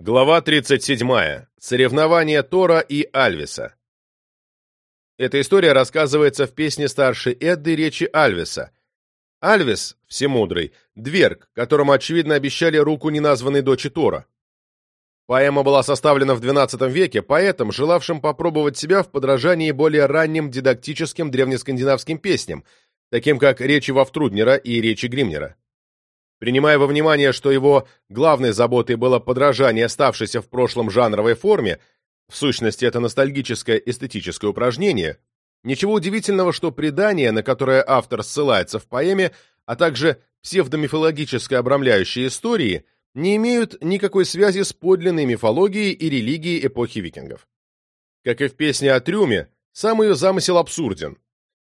Глава 37. Соревнования Тора и Альвиса. Эта история рассказывается в песне старшей Эдды речи Альвиса. Альвис, всемудрый, дверг, которому, очевидно, обещали руку неназванной дочи Тора. Поэма была составлена в XII веке поэтом, желавшим попробовать себя в подражании более ранним дидактическим древнескандинавским песням, таким как речи Вафтруднера и речи Гримнера. Принимая во внимание, что его главной заботой было подражание оставшейся в прошлом жанровой форме, в сущности это ностальгическое эстетическое упражнение, ничего удивительного, что предания, на которые автор ссылается в поэме, а также псевдомифологические обрамляющие истории, не имеют никакой связи с подлинной мифологией и религией эпохи викингов. Как и в песне о Трюме, сам ее замысел абсурден.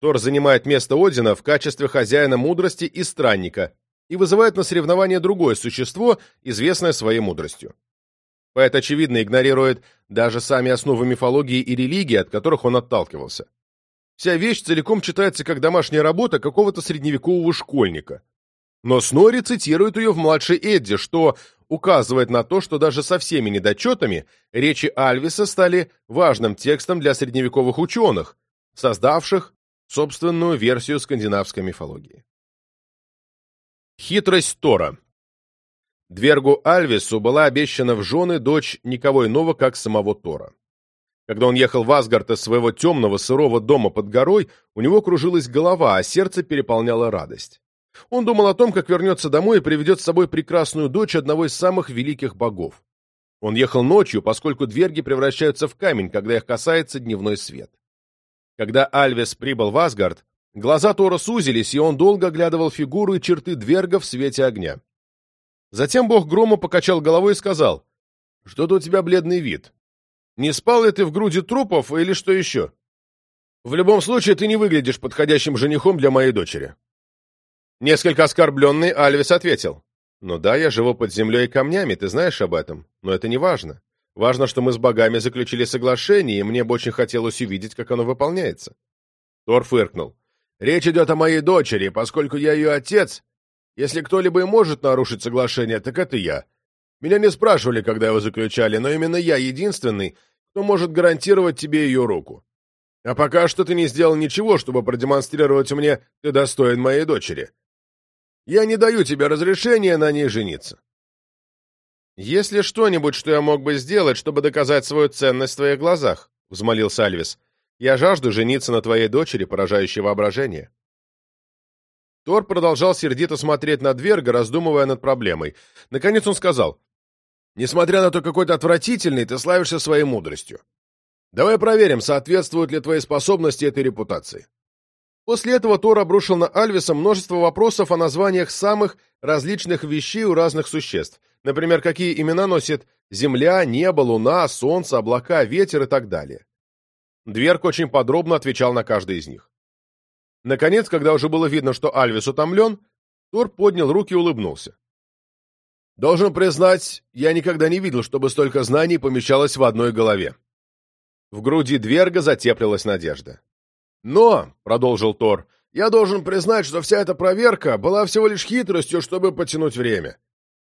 Тор занимает место Одина в качестве хозяина мудрости и странника, и вызывает на соревнование другое существо, известное своей мудростью. Поэт, очевидно, игнорирует даже сами основы мифологии и религии, от которых он отталкивался. Вся вещь целиком читается как домашняя работа какого-то средневекового школьника. Но Снори цитирует ее в младшей Эдди, что указывает на то, что даже со всеми недочетами речи Альвиса стали важным текстом для средневековых ученых, создавших собственную версию скандинавской мифологии. Хитрость Тора Двергу Альвису была обещана в жены дочь никого иного, как самого Тора. Когда он ехал в Асгард из своего темного сырого дома под горой, у него кружилась голова, а сердце переполняло радость. Он думал о том, как вернется домой и приведет с собой прекрасную дочь одного из самых великих богов. Он ехал ночью, поскольку дверги превращаются в камень, когда их касается дневной свет. Когда Альвис прибыл в Асгард, Глаза Тора сузились, и он долго оглядывал фигуру и черты Дверга в свете огня. Затем бог грома покачал головой и сказал, «Что-то у тебя бледный вид. Не спал ли ты в груди трупов или что еще? В любом случае, ты не выглядишь подходящим женихом для моей дочери». Несколько оскорбленный Альвис ответил, «Ну да, я живу под землей и камнями, ты знаешь об этом, но это не важно. Важно, что мы с богами заключили соглашение, и мне бы очень хотелось увидеть, как оно выполняется». Тор фыркнул. Речь идет о моей дочери, поскольку я ее отец. Если кто-либо и может нарушить соглашение, так это я. Меня не спрашивали, когда его заключали, но именно я единственный, кто может гарантировать тебе ее руку. А пока что ты не сделал ничего, чтобы продемонстрировать мне, ты достоин моей дочери. Я не даю тебе разрешения на ней жениться. «Есть ли что-нибудь, что я мог бы сделать, чтобы доказать свою ценность в твоих глазах?» — взмолился Альвис. Я жажду жениться на твоей дочери, поражающей воображение». Тор продолжал сердито смотреть на Дверга, раздумывая над проблемой. Наконец он сказал, «Несмотря на то, какой ты отвратительный, ты славишься своей мудростью. Давай проверим, соответствуют ли твои способности этой репутации». После этого Тор обрушил на Альвиса множество вопросов о названиях самых различных вещей у разных существ. Например, какие имена носит Земля, небо, луна, солнце, облака, ветер и так далее. Дверк очень подробно отвечал на каждый из них. Наконец, когда уже было видно, что Альвис утомлен, Тор поднял руки и улыбнулся. «Должен признать, я никогда не видел, чтобы столько знаний помещалось в одной голове». В груди Дверга затеплилась надежда. «Но», — продолжил Тор, — «я должен признать, что вся эта проверка была всего лишь хитростью, чтобы потянуть время.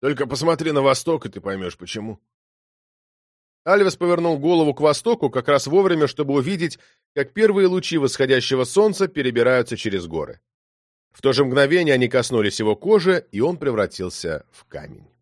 Только посмотри на восток, и ты поймешь, почему». Альвес повернул голову к востоку как раз вовремя, чтобы увидеть, как первые лучи восходящего солнца перебираются через горы. В то же мгновение они коснулись его кожи, и он превратился в камень.